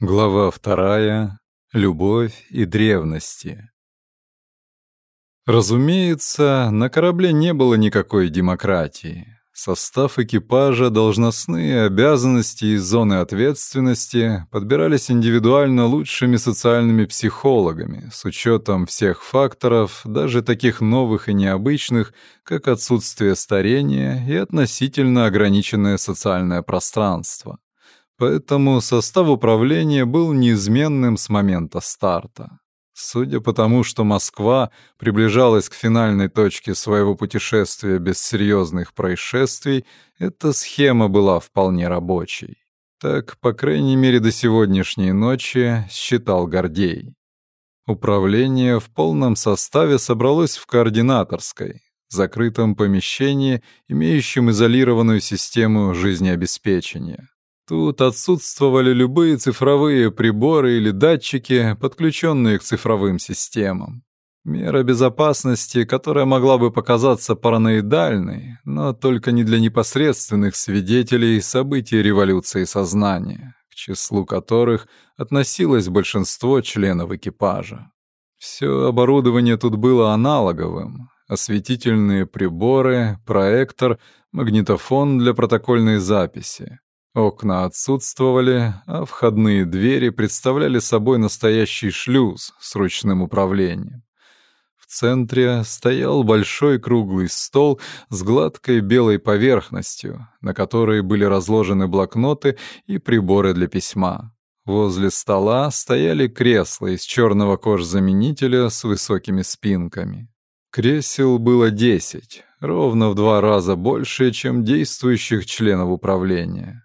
Глава вторая. Любовь и древности. Разумеется, на корабле не было никакой демократии. Состав экипажа, должностные обязанности и зоны ответственности подбирались индивидуально лучшими социальными психологами с учетом всех факторов, даже таких новых и необычных, как отсутствие старения и относительно ограниченное социальное пространство. Поэтому состав управления был неизменным с момента старта. Судя по тому, что Москва приближалась к финальной точке своего путешествия без серьезных происшествий, эта схема была вполне рабочей. Так, по крайней мере, до сегодняшней ночи считал Гордей. Управление в полном составе собралось в координаторской, закрытом помещении, имеющем изолированную систему жизнеобеспечения. Тут отсутствовали любые цифровые приборы или датчики, подключенные к цифровым системам. Мера безопасности, которая могла бы показаться параноидальной, но только не для непосредственных свидетелей событий революции сознания, к числу которых относилось большинство членов экипажа. Все оборудование тут было аналоговым. Осветительные приборы, проектор, магнитофон для протокольной записи. Окна отсутствовали, а входные двери представляли собой настоящий шлюз с ручным управлением. В центре стоял большой круглый стол с гладкой белой поверхностью, на которой были разложены блокноты и приборы для письма. Возле стола стояли кресла из черного кожзаменителя с высокими спинками. Кресел было десять, ровно в два раза больше, чем действующих членов управления.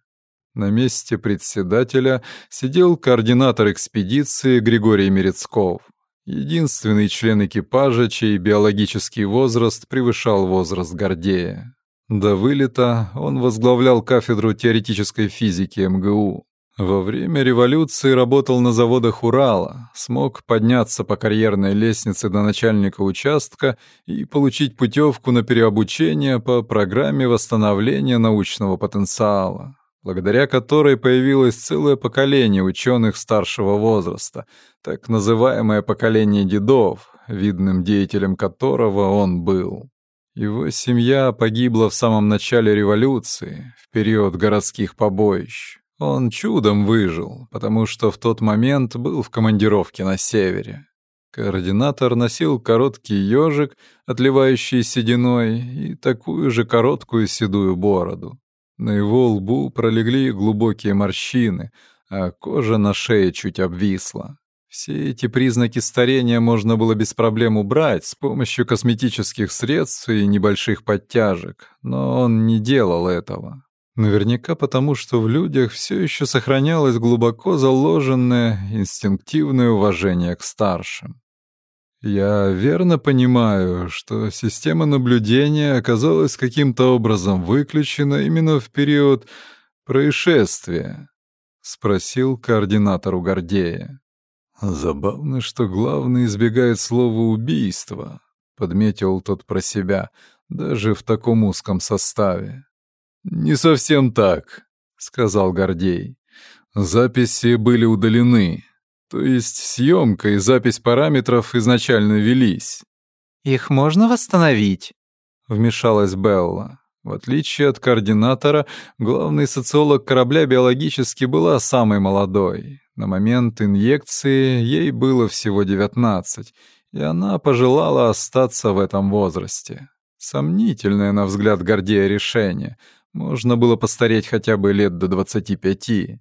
На месте председателя сидел координатор экспедиции Григорий Мерецков, единственный член экипажа, чей биологический возраст превышал возраст Гордея. До вылета он возглавлял кафедру теоретической физики МГУ. Во время революции работал на заводах Урала, смог подняться по карьерной лестнице до начальника участка и получить путевку на переобучение по программе восстановления научного потенциала благодаря которой появилось целое поколение ученых старшего возраста, так называемое поколение дедов, видным деятелем которого он был. Его семья погибла в самом начале революции, в период городских побоищ. Он чудом выжил, потому что в тот момент был в командировке на севере. Координатор носил короткий ежик, отливающий сединой, и такую же короткую седую бороду. На его лбу пролегли глубокие морщины, а кожа на шее чуть обвисла. Все эти признаки старения можно было без проблем убрать с помощью косметических средств и небольших подтяжек, но он не делал этого. Наверняка потому, что в людях все еще сохранялось глубоко заложенное инстинктивное уважение к старшим. Я верно понимаю, что система наблюдения оказалась каким-то образом выключена именно в период происшествия, спросил координатор у Гордея. Забавно, что главный избегает слова убийство, подметил тот про себя, даже в таком узком составе. Не совсем так, сказал Гордей. Записи были удалены. То есть съемка и запись параметров изначально велись. «Их можно восстановить?» — вмешалась Белла. В отличие от координатора, главный социолог корабля биологически была самой молодой. На момент инъекции ей было всего 19, и она пожелала остаться в этом возрасте. Сомнительное, на взгляд Гордея, решение. Можно было постареть хотя бы лет до 25.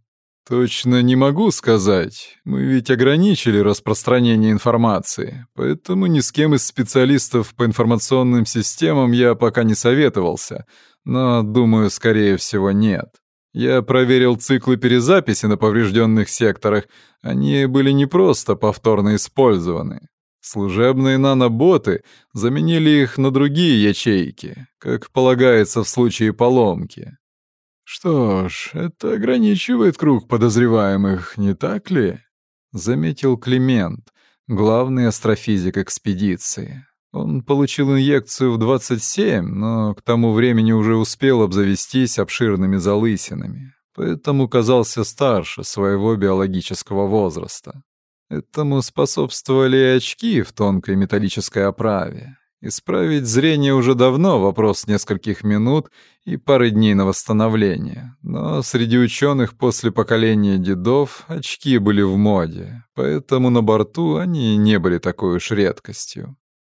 Точно не могу сказать. Мы ведь ограничили распространение информации, поэтому ни с кем из специалистов по информационным системам я пока не советовался, но, думаю, скорее всего, нет. Я проверил циклы перезаписи на поврежденных секторах. Они были не просто повторно использованы. Служебные наноботы заменили их на другие ячейки, как полагается в случае поломки. «Что ж, это ограничивает круг подозреваемых, не так ли?» — заметил Климент, главный астрофизик экспедиции. Он получил инъекцию в 27, но к тому времени уже успел обзавестись обширными залысинами. поэтому казался старше своего биологического возраста. Этому способствовали очки в тонкой металлической оправе. Исправить зрение уже давно вопрос нескольких минут и пары дней на восстановление. Но среди ученых после поколения дедов очки были в моде, поэтому на борту они не были такой уж редкостью.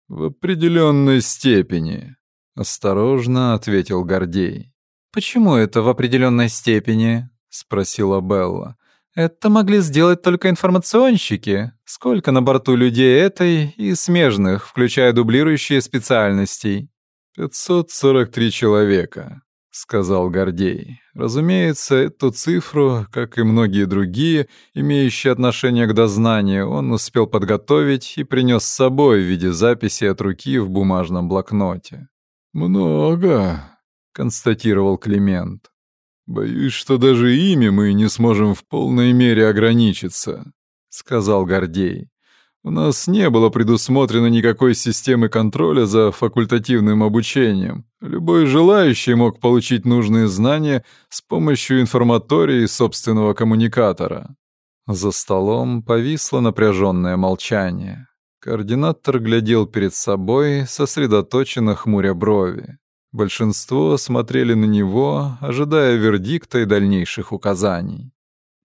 В определенной степени, осторожно ответил Гордей. Почему это в определенной степени? спросила Белла. Это могли сделать только информационщики. Сколько на борту людей этой и смежных, включая дублирующие специальностей? 543 человека, сказал Гордей. Разумеется, эту цифру, как и многие другие, имеющие отношение к дознанию, он успел подготовить и принес с собой в виде записи от руки в бумажном блокноте. Много, констатировал Климент. «Боюсь, что даже ими мы не сможем в полной мере ограничиться», — сказал Гордей. «У нас не было предусмотрено никакой системы контроля за факультативным обучением. Любой желающий мог получить нужные знания с помощью информатории собственного коммуникатора». За столом повисло напряженное молчание. Координатор глядел перед собой, сосредоточенно хмуря брови. Большинство смотрели на него, ожидая вердикта и дальнейших указаний.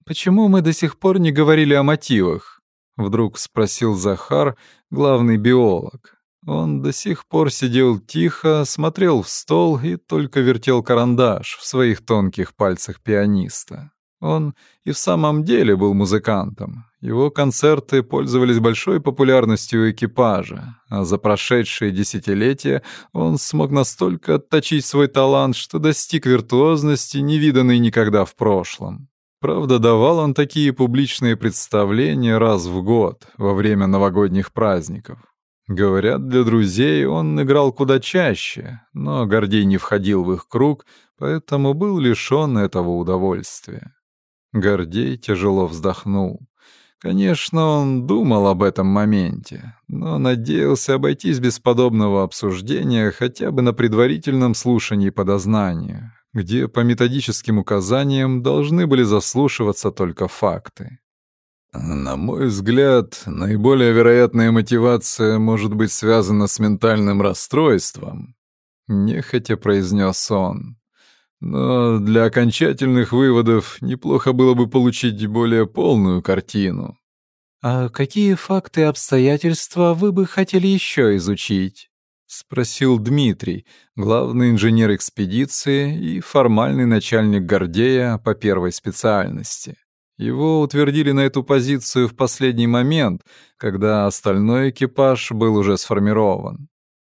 «Почему мы до сих пор не говорили о мотивах?» — вдруг спросил Захар, главный биолог. Он до сих пор сидел тихо, смотрел в стол и только вертел карандаш в своих тонких пальцах пианиста. Он и в самом деле был музыкантом. Его концерты пользовались большой популярностью у экипажа, а за прошедшие десятилетия он смог настолько отточить свой талант, что достиг виртуозности, невиданной никогда в прошлом. Правда, давал он такие публичные представления раз в год, во время новогодних праздников. Говорят, для друзей он играл куда чаще, но Гордей не входил в их круг, поэтому был лишён этого удовольствия. Гордей тяжело вздохнул. Конечно, он думал об этом моменте, но надеялся обойтись без подобного обсуждения хотя бы на предварительном слушании по дознанию, где по методическим указаниям должны были заслушиваться только факты. На мой взгляд, наиболее вероятная мотивация может быть связана с ментальным расстройством, нехотя произнес он. Но для окончательных выводов неплохо было бы получить более полную картину. «А какие факты и обстоятельства вы бы хотели еще изучить?» — спросил Дмитрий, главный инженер экспедиции и формальный начальник Гордея по первой специальности. Его утвердили на эту позицию в последний момент, когда остальной экипаж был уже сформирован.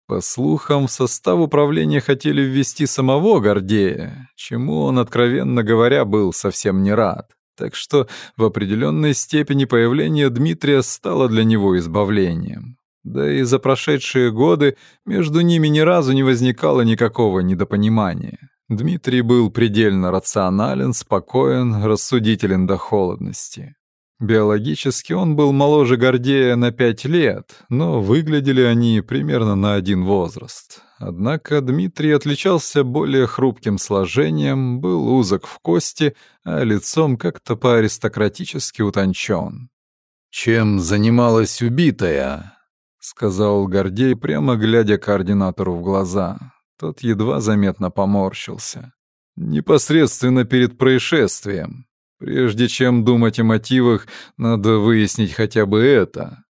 По слухам, в состав управления хотели ввести самого Гордея, чему он, откровенно говоря, был совсем не рад. Так что в определенной степени появление Дмитрия стало для него избавлением. Да и за прошедшие годы между ними ни разу не возникало никакого недопонимания. Дмитрий был предельно рационален, спокоен, рассудителен до холодности. Биологически он был моложе Гордея на пять лет, но выглядели они примерно на один возраст. Однако Дмитрий отличался более хрупким сложением, был узок в кости, а лицом как-то по-аристократически утончен. «Чем занималась убитая?» — сказал Гордей, прямо глядя координатору в глаза. Тот едва заметно поморщился. «Непосредственно перед происшествием. Прежде чем думать о мотивах, надо выяснить хотя бы это.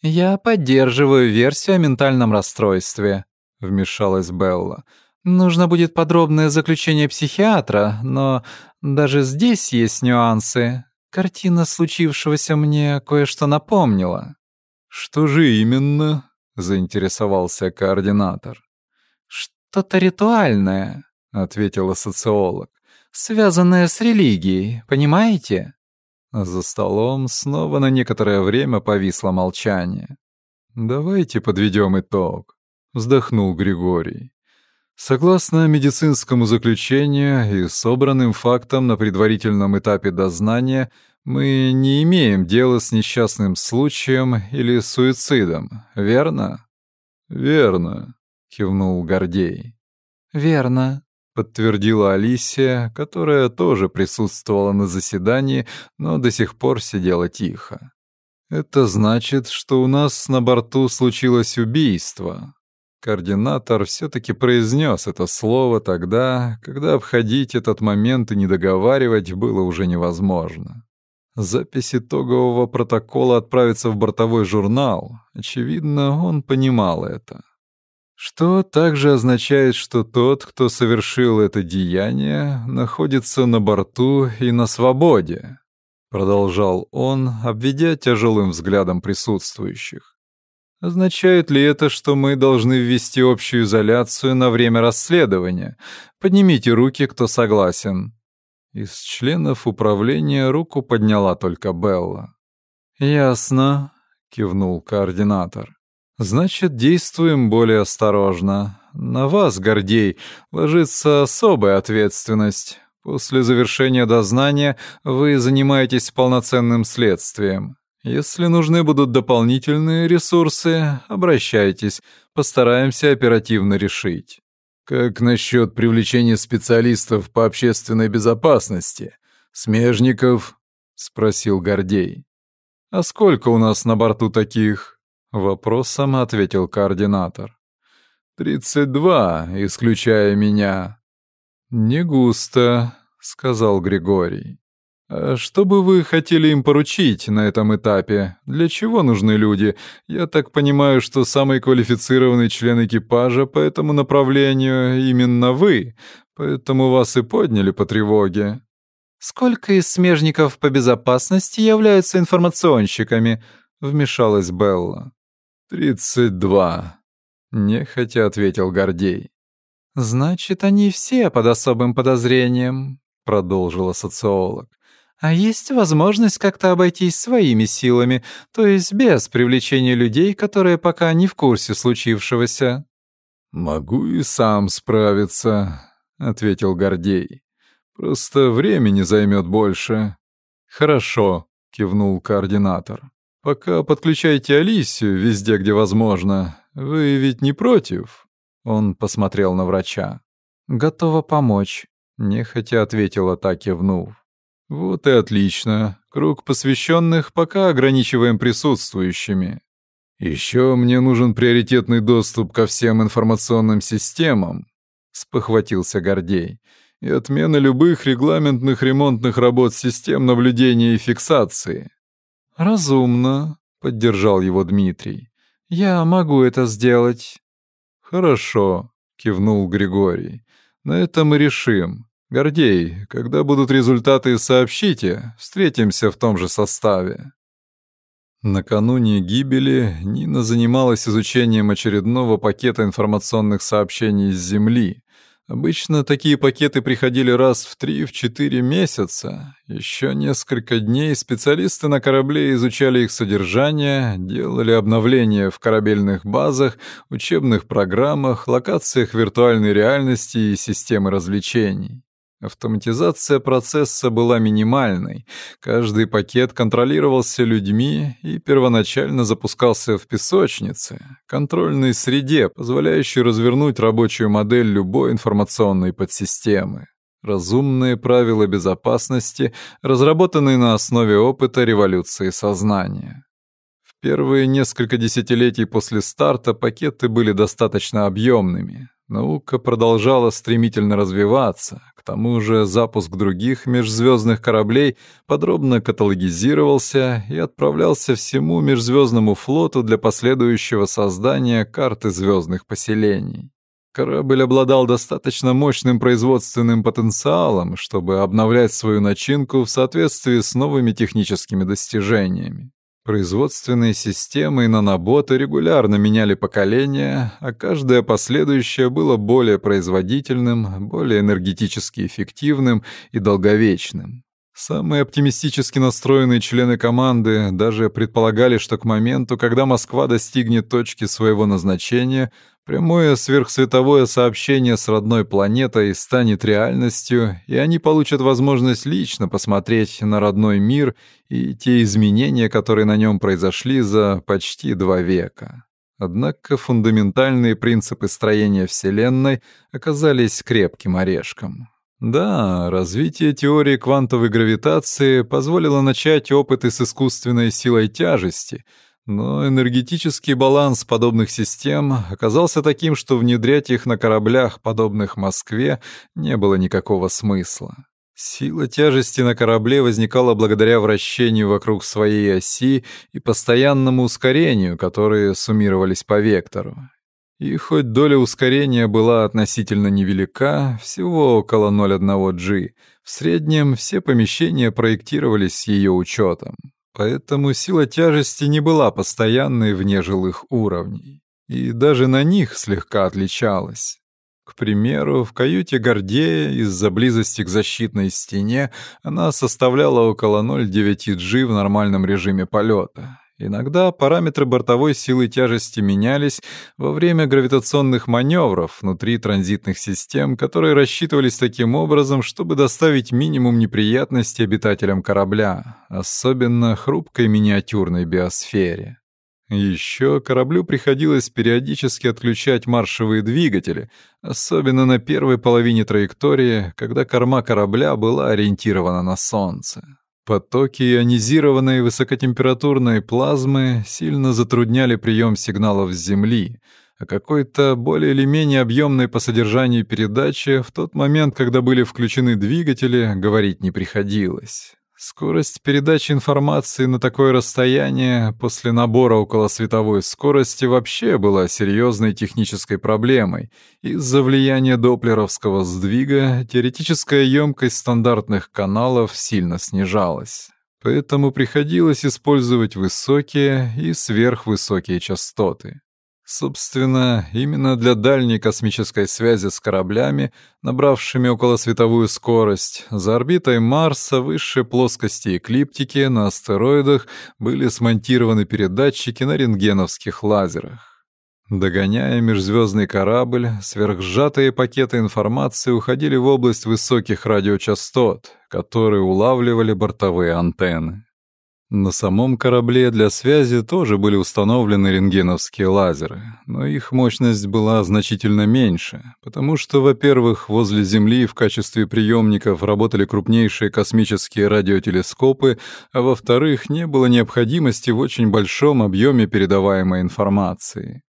«Я поддерживаю версию о ментальном расстройстве», — вмешалась Белла. «Нужно будет подробное заключение психиатра, но даже здесь есть нюансы. Картина случившегося мне кое-что напомнила». «Что же именно?» — заинтересовался координатор. «Что-то ритуальное», — ответила социолог связанное с религией, понимаете?» За столом снова на некоторое время повисло молчание. «Давайте подведем итог», — вздохнул Григорий. Согласно медицинскому заключению и собранным фактам на предварительном этапе дознания, мы не имеем дела с несчастным случаем или суицидом, верно? Верно, кивнул Гордей. Верно, подтвердила Алисия, которая тоже присутствовала на заседании, но до сих пор сидела тихо. Это значит, что у нас на борту случилось убийство. Координатор все-таки произнес это слово тогда, когда обходить этот момент и не договаривать было уже невозможно. Запись итогового протокола отправится в бортовой журнал. Очевидно, он понимал это. Что также означает, что тот, кто совершил это деяние, находится на борту и на свободе, продолжал он, обведя тяжелым взглядом присутствующих. Означает ли это, что мы должны ввести общую изоляцию на время расследования? Поднимите руки, кто согласен. Из членов управления руку подняла только Белла. Ясно, кивнул координатор. Значит, действуем более осторожно. На вас, Гордей, ложится особая ответственность. После завершения дознания вы занимаетесь полноценным следствием. Если нужны будут дополнительные ресурсы, обращайтесь, постараемся оперативно решить. Как насчет привлечения специалистов по общественной безопасности? Смежников? спросил Гордей. А сколько у нас на борту таких? Вопросом ответил координатор. «Тридцать два, исключая меня». «Не густо», — сказал Григорий. «А что бы вы хотели им поручить на этом этапе? Для чего нужны люди? Я так понимаю, что самый квалифицированный член экипажа по этому направлению именно вы, поэтому вас и подняли по тревоге». «Сколько из смежников по безопасности являются информационщиками?» — вмешалась Белла. «Тридцать два», — нехотя ответил Гордей. «Значит, они все под особым подозрением», — продолжила социолог. «А есть возможность как-то обойтись своими силами, то есть без привлечения людей, которые пока не в курсе случившегося». «Могу и сам справиться», — ответил Гордей. «Просто времени займет больше». «Хорошо», — кивнул координатор. Пока подключайте Алисию везде, где возможно. Вы ведь не против?» Он посмотрел на врача. «Готова помочь», — нехотя ответила та, кивнув. «Вот и отлично. Круг посвященных пока ограничиваем присутствующими. Еще мне нужен приоритетный доступ ко всем информационным системам», — спохватился Гордей, «и отмена любых регламентных ремонтных работ систем наблюдения и фиксации. «Разумно», — поддержал его Дмитрий. «Я могу это сделать». «Хорошо», — кивнул Григорий. «На этом мы решим. Гордей, когда будут результаты, сообщите. Встретимся в том же составе». Накануне гибели Нина занималась изучением очередного пакета информационных сообщений с Земли, Обычно такие пакеты приходили раз в три-четыре месяца. Еще несколько дней специалисты на корабле изучали их содержание, делали обновления в корабельных базах, учебных программах, локациях виртуальной реальности и системы развлечений. Автоматизация процесса была минимальной. Каждый пакет контролировался людьми и первоначально запускался в песочнице, контрольной среде, позволяющей развернуть рабочую модель любой информационной подсистемы. Разумные правила безопасности, разработанные на основе опыта революции сознания. В первые несколько десятилетий после старта пакеты были достаточно объемными, Наука продолжала стремительно развиваться, тому же запуск других межзвездных кораблей подробно каталогизировался и отправлялся всему межзвездному флоту для последующего создания карты звездных поселений. Корабль обладал достаточно мощным производственным потенциалом, чтобы обновлять свою начинку в соответствии с новыми техническими достижениями. Производственные системы и наноботы регулярно меняли поколения, а каждое последующее было более производительным, более энергетически эффективным и долговечным. Самые оптимистически настроенные члены команды даже предполагали, что к моменту, когда Москва достигнет точки своего назначения, Прямое сверхсветовое сообщение с родной планетой станет реальностью, и они получат возможность лично посмотреть на родной мир и те изменения, которые на нем произошли за почти два века. Однако фундаментальные принципы строения Вселенной оказались крепким орешком. Да, развитие теории квантовой гравитации позволило начать опыты с искусственной силой тяжести, но энергетический баланс подобных систем оказался таким, что внедрять их на кораблях, подобных Москве, не было никакого смысла. Сила тяжести на корабле возникала благодаря вращению вокруг своей оси и постоянному ускорению, которые суммировались по вектору. И хоть доля ускорения была относительно невелика, всего около 0,1 G, в среднем все помещения проектировались с ее учетом. Поэтому сила тяжести не была постоянной вне жилых уровней. И даже на них слегка отличалась. К примеру, в каюте Гордея из-за близости к защитной стене она составляла около 0,9 G в нормальном режиме полета. Иногда параметры бортовой силы тяжести менялись во время гравитационных маневров внутри транзитных систем, которые рассчитывались таким образом, чтобы доставить минимум неприятностей обитателям корабля, особенно хрупкой миниатюрной биосфере. Еще кораблю приходилось периодически отключать маршевые двигатели, особенно на первой половине траектории, когда корма корабля была ориентирована на Солнце. Потоки ионизированной высокотемпературной плазмы сильно затрудняли прием сигналов с Земли, а какой-то более или менее объемной по содержанию передачи в тот момент, когда были включены двигатели, говорить не приходилось. Скорость передачи информации на такое расстояние после набора около световой скорости вообще была серьезной технической проблемой. Из-за влияния доплеровского сдвига теоретическая емкость стандартных каналов сильно снижалась. Поэтому приходилось использовать высокие и сверхвысокие частоты. Собственно, именно для дальней космической связи с кораблями, набравшими околосветовую скорость, за орбитой Марса высшей плоскости эклиптики на астероидах были смонтированы передатчики на рентгеновских лазерах. Догоняя межзвездный корабль, сверхсжатые пакеты информации уходили в область высоких радиочастот, которые улавливали бортовые антенны. На самом корабле для связи тоже были установлены рентгеновские лазеры, но их мощность была значительно меньше, потому что, во-первых, возле Земли в качестве приемников работали крупнейшие космические радиотелескопы, а во-вторых, не было необходимости в очень большом объеме передаваемой информации.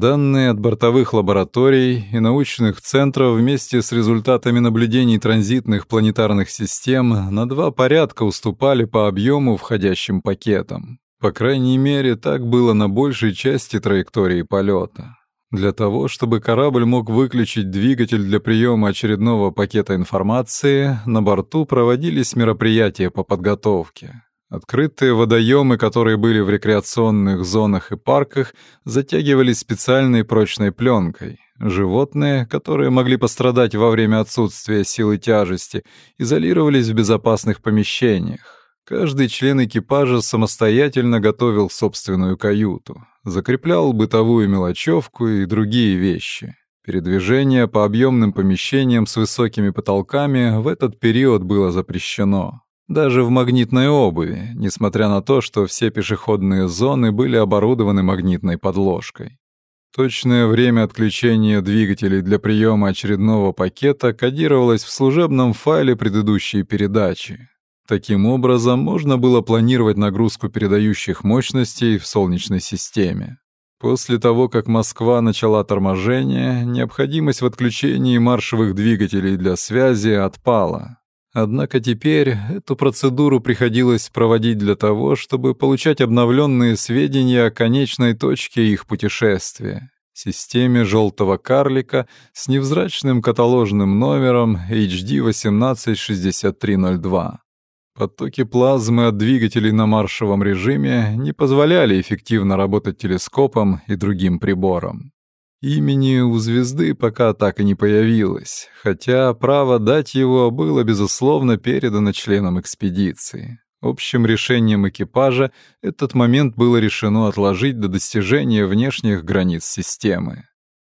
Данные от бортовых лабораторий и научных центров вместе с результатами наблюдений транзитных планетарных систем на два порядка уступали по объему входящим пакетам. По крайней мере, так было на большей части траектории полета. Для того, чтобы корабль мог выключить двигатель для приема очередного пакета информации, на борту проводились мероприятия по подготовке. Открытые водоемы, которые были в рекреационных зонах и парках, затягивались специальной прочной пленкой. Животные, которые могли пострадать во время отсутствия силы тяжести, изолировались в безопасных помещениях. Каждый член экипажа самостоятельно готовил собственную каюту, закреплял бытовую мелочевку и другие вещи. Передвижение по объемным помещениям с высокими потолками в этот период было запрещено. Даже в магнитной обуви, несмотря на то, что все пешеходные зоны были оборудованы магнитной подложкой. Точное время отключения двигателей для приема очередного пакета кодировалось в служебном файле предыдущей передачи. Таким образом, можно было планировать нагрузку передающих мощностей в Солнечной системе. После того, как Москва начала торможение, необходимость в отключении маршевых двигателей для связи отпала. Однако теперь эту процедуру приходилось проводить для того, чтобы получать обновленные сведения о конечной точке их путешествия — системе желтого карлика с невзрачным каталожным номером HD 186302. Потоки плазмы от двигателей на маршевом режиме не позволяли эффективно работать телескопом и другим прибором. Имени у звезды пока так и не появилось, хотя право дать его было, безусловно, передано членам экспедиции. Общим решением экипажа этот момент было решено отложить до достижения внешних границ системы.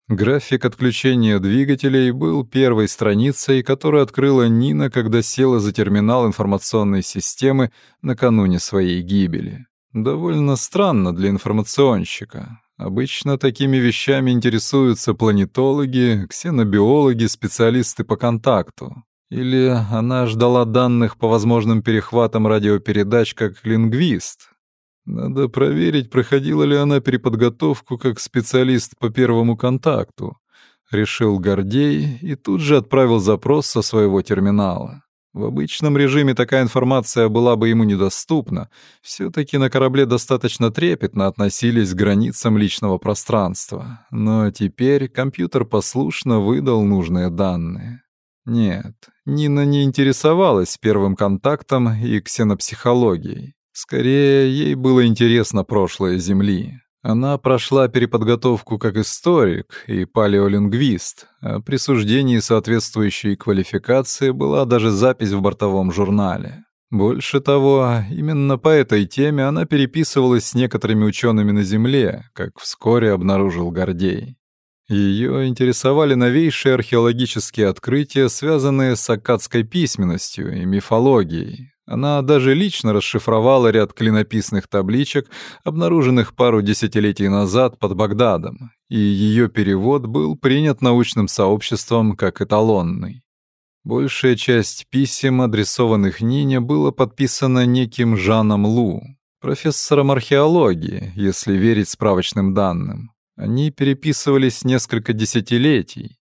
График отключения двигателей был первой страницей, которую открыла Нина, когда села за терминал информационной системы накануне своей гибели. Довольно странно для информационщика. Обычно такими вещами интересуются планетологи, ксенобиологи, специалисты по контакту. Или она ждала данных по возможным перехватам радиопередач как лингвист. Надо проверить, проходила ли она переподготовку как специалист по первому контакту. Решил Гордей и тут же отправил запрос со своего терминала. В обычном режиме такая информация была бы ему недоступна. Все-таки на корабле достаточно трепетно относились к границам личного пространства. Но теперь компьютер послушно выдал нужные данные. Нет, Нина не интересовалась первым контактом и ксенопсихологией. Скорее, ей было интересно прошлое Земли. Она прошла переподготовку как историк и палеолингвист. О присуждении соответствующей квалификации была даже запись в бортовом журнале. Больше того, именно по этой теме она переписывалась с некоторыми учеными на Земле, как вскоре обнаружил Гордей. Ее интересовали новейшие археологические открытия, связанные с аккадской письменностью и мифологией. Она даже лично расшифровала ряд клинописных табличек, обнаруженных пару десятилетий назад под Багдадом, и ее перевод был принят научным сообществом как эталонный. Большая часть писем, адресованных Нине, была подписана неким Жаном Лу, профессором археологии, если верить справочным данным. Они переписывались несколько десятилетий.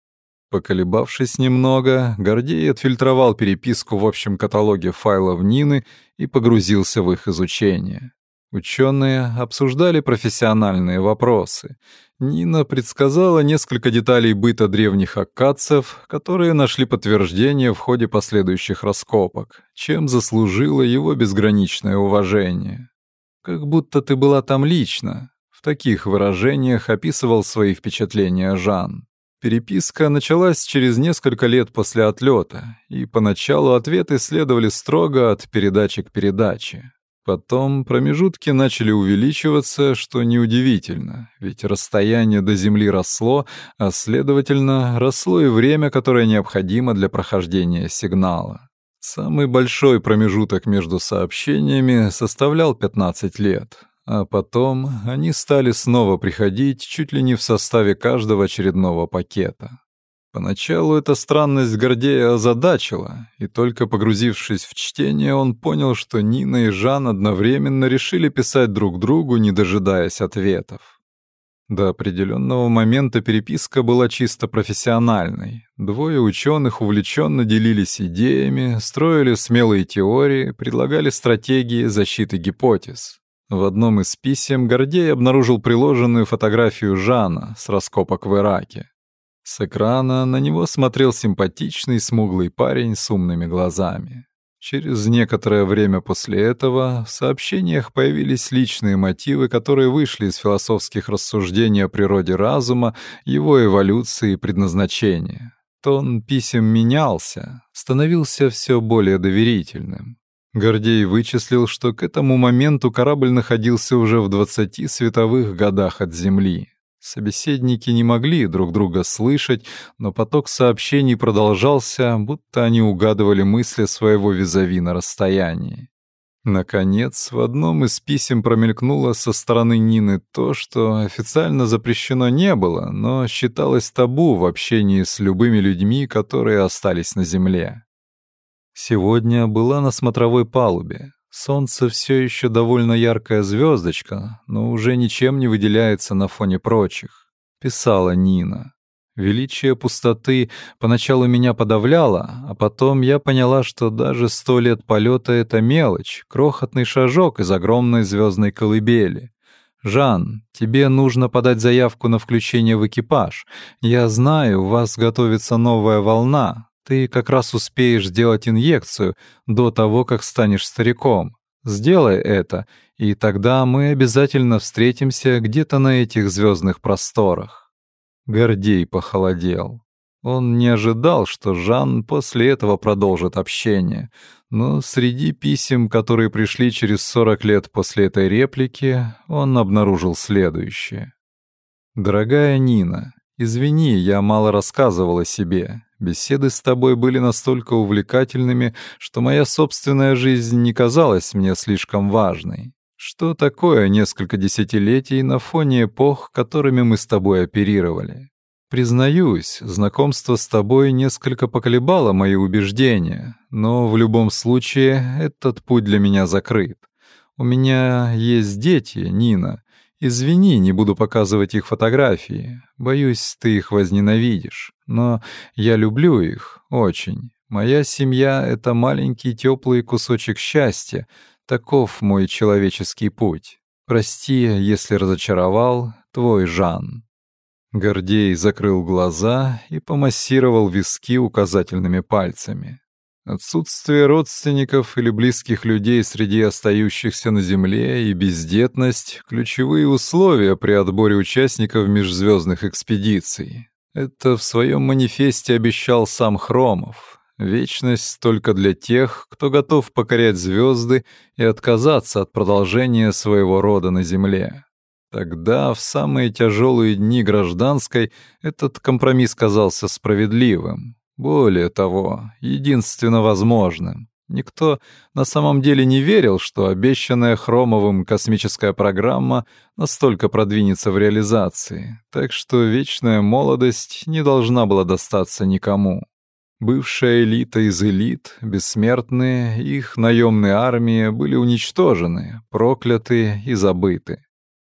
Поколебавшись немного, Гордей отфильтровал переписку в общем каталоге файлов Нины и погрузился в их изучение. Ученые обсуждали профессиональные вопросы. Нина предсказала несколько деталей быта древних аккадцев, которые нашли подтверждение в ходе последующих раскопок, чем заслужила его безграничное уважение. «Как будто ты была там лично», в таких выражениях описывал свои впечатления Жан. Переписка началась через несколько лет после отлета, и поначалу ответы следовали строго от передачи к передаче. Потом промежутки начали увеличиваться, что неудивительно, ведь расстояние до Земли росло, а следовательно, росло и время, которое необходимо для прохождения сигнала. Самый большой промежуток между сообщениями составлял 15 лет, а потом они стали снова приходить чуть ли не в составе каждого очередного пакета. Поначалу эта странность Гордея озадачила, и только погрузившись в чтение, он понял, что Нина и Жан одновременно решили писать друг другу, не дожидаясь ответов. До определенного момента переписка была чисто профессиональной. Двое ученых увлеченно делились идеями, строили смелые теории, предлагали стратегии защиты гипотез. В одном из писем Гордей обнаружил приложенную фотографию Жана с раскопок в Ираке. С экрана на него смотрел симпатичный смуглый парень с умными глазами. Через некоторое время после этого в сообщениях появились личные мотивы, которые вышли из философских рассуждений о природе разума, его эволюции и предназначении. Тон писем менялся, становился все более доверительным. Гордей вычислил, что к этому моменту корабль находился уже в 20 световых годах от Земли. Собеседники не могли друг друга слышать, но поток сообщений продолжался, будто они угадывали мысли своего визави на расстоянии. Наконец, в одном из писем промелькнуло со стороны Нины то, что официально запрещено не было, но считалось табу в общении с любыми людьми, которые остались на Земле. Сегодня была на смотровой палубе. Солнце все еще довольно яркая звездочка, но уже ничем не выделяется на фоне прочих. Писала Нина. Величие пустоты поначалу меня подавляло, а потом я поняла, что даже сто лет полета — это мелочь, крохотный шажок из огромной звездной колыбели. «Жан, тебе нужно подать заявку на включение в экипаж. Я знаю, у вас готовится новая волна, ты как раз успеешь сделать инъекцию до того, как станешь стариком. Сделай это, и тогда мы обязательно встретимся где-то на этих звездных просторах». Гордей похолодел. Он не ожидал, что Жан после этого продолжит общение, но среди писем, которые пришли через 40 лет после этой реплики, он обнаружил следующее. «Дорогая Нина, извини, я мало рассказывал о себе. Беседы с тобой были настолько увлекательными, что моя собственная жизнь не казалась мне слишком важной. Что такое несколько десятилетий на фоне эпох, которыми мы с тобой оперировали? Признаюсь, знакомство с тобой несколько поколебало мои убеждения, но в любом случае этот путь для меня закрыт. У меня есть дети, Нина. Извини, не буду показывать их фотографии. Боюсь, ты их возненавидишь. Но я люблю их очень. Моя семья — это маленький теплый кусочек счастья. Таков мой человеческий путь. Прости, если разочаровал, твой Жан. Гордей закрыл глаза и помассировал виски указательными пальцами. Отсутствие родственников или близких людей среди остающихся на Земле и бездетность — ключевые условия при отборе участников межзвездных экспедиций. Это в своем манифесте обещал сам Хромов. Вечность только для тех, кто готов покорять звезды и отказаться от продолжения своего рода на Земле. Тогда, в самые тяжелые дни гражданской, этот компромисс казался справедливым. Более того, единственно возможным. Никто на самом деле не верил, что обещанная Хромовым космическая программа настолько продвинется в реализации, так что вечная молодость не должна была достаться никому. Бывшая элита из элит, бессмертные, их наемные армии были уничтожены, прокляты и забыты.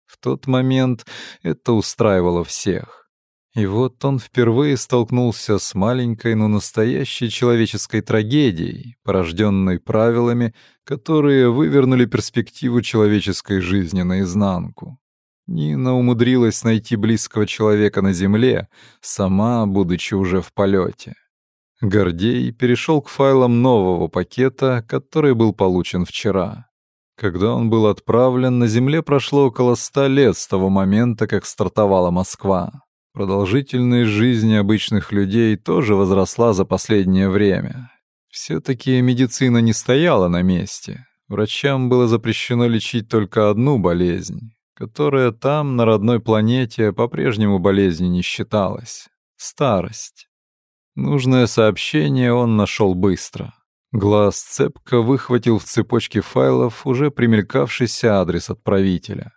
В тот момент это устраивало всех. И вот он впервые столкнулся с маленькой, но настоящей человеческой трагедией, порожденной правилами, которые вывернули перспективу человеческой жизни наизнанку. Нина умудрилась найти близкого человека на земле, сама будучи уже в полете. Гордей перешел к файлам нового пакета, который был получен вчера. Когда он был отправлен, на Земле прошло около ста лет с того момента, как стартовала Москва. Продолжительность жизни обычных людей тоже возросла за последнее время. Все-таки медицина не стояла на месте. Врачам было запрещено лечить только одну болезнь, которая там, на родной планете, по-прежнему болезнью не считалась — старость. Нужное сообщение он нашел быстро — Глаз цепко выхватил в цепочке файлов уже примелькавшийся адрес отправителя.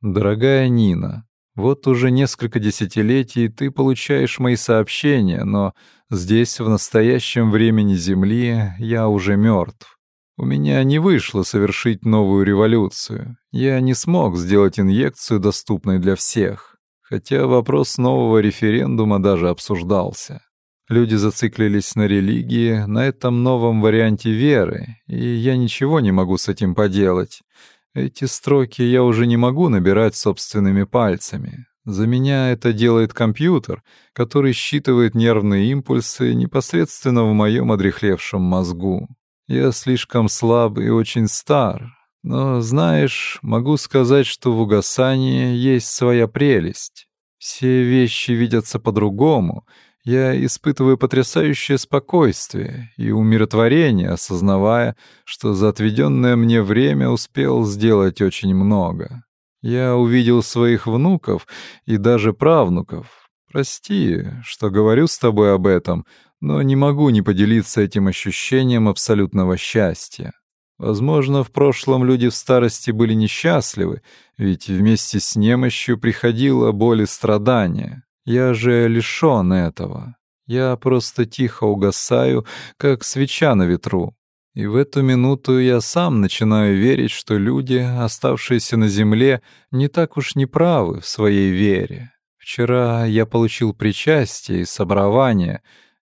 «Дорогая Нина, вот уже несколько десятилетий ты получаешь мои сообщения, но здесь, в настоящем времени Земли, я уже мертв. У меня не вышло совершить новую революцию. Я не смог сделать инъекцию, доступной для всех, хотя вопрос нового референдума даже обсуждался. Люди зациклились на религии, на этом новом варианте веры, и я ничего не могу с этим поделать. Эти строки я уже не могу набирать собственными пальцами. За меня это делает компьютер, который считывает нервные импульсы непосредственно в моем одрехлевшем мозгу. Я слишком слаб и очень стар. Но, знаешь, могу сказать, что в угасании есть своя прелесть. Все вещи видятся по-другому — я испытываю потрясающее спокойствие и умиротворение, осознавая, что за отведенное мне время успел сделать очень много. Я увидел своих внуков и даже правнуков. Прости, что говорю с тобой об этом, но не могу не поделиться этим ощущением абсолютного счастья. Возможно, в прошлом люди в старости были несчастливы, ведь вместе с немощью приходила боль и страдания. Я же лишён этого. Я просто тихо угасаю, как свеча на ветру. И в эту минуту я сам начинаю верить, что люди, оставшиеся на земле, не так уж неправы в своей вере. Вчера я получил причастие и собрование.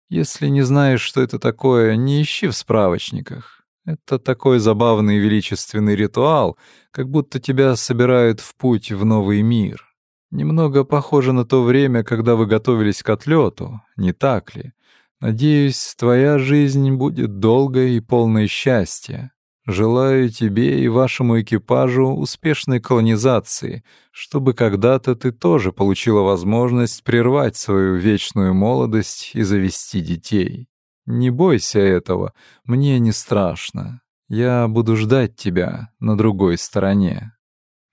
Если не знаешь, что это такое, не ищи в справочниках. Это такой забавный величественный ритуал, как будто тебя собирают в путь в новый мир. Немного похоже на то время, когда вы готовились к отлету, не так ли? Надеюсь, твоя жизнь будет долгой и полной счастья. Желаю тебе и вашему экипажу успешной колонизации, чтобы когда-то ты тоже получила возможность прервать свою вечную молодость и завести детей. Не бойся этого, мне не страшно. Я буду ждать тебя на другой стороне.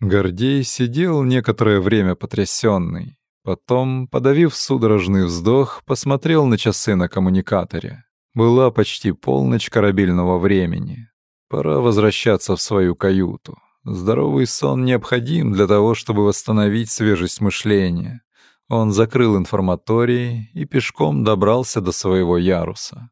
Гордей сидел некоторое время потрясенный. Потом, подавив судорожный вздох, посмотрел на часы на коммуникаторе. Была почти полночь корабельного времени. Пора возвращаться в свою каюту. Здоровый сон необходим для того, чтобы восстановить свежесть мышления. Он закрыл информаторий и пешком добрался до своего яруса.